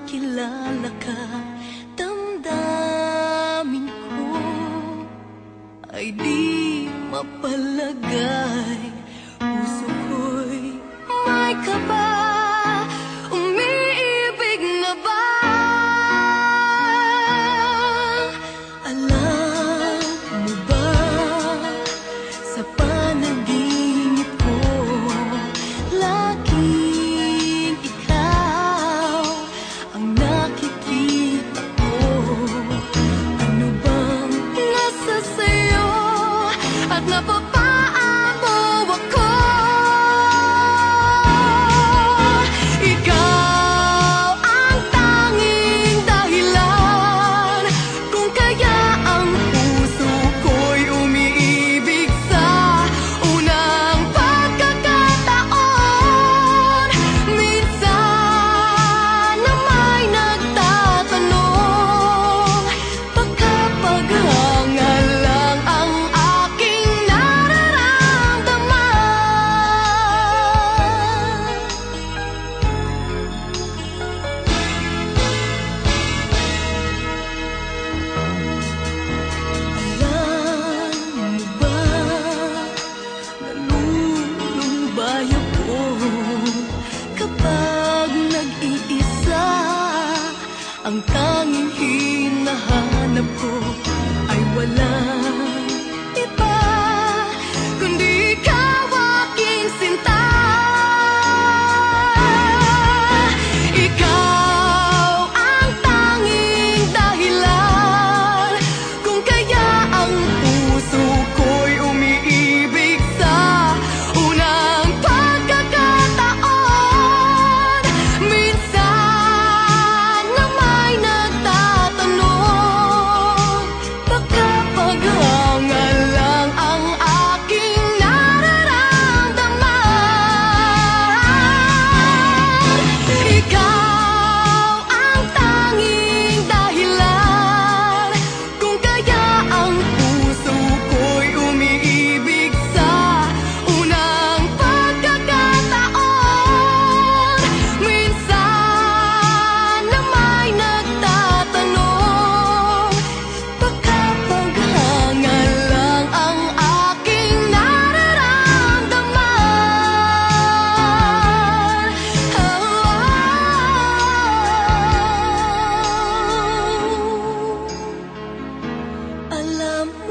makilala ka Damdamin ko ay di mapalagay up above. Ang tanging hinahanap ko ay wala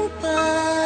不怕。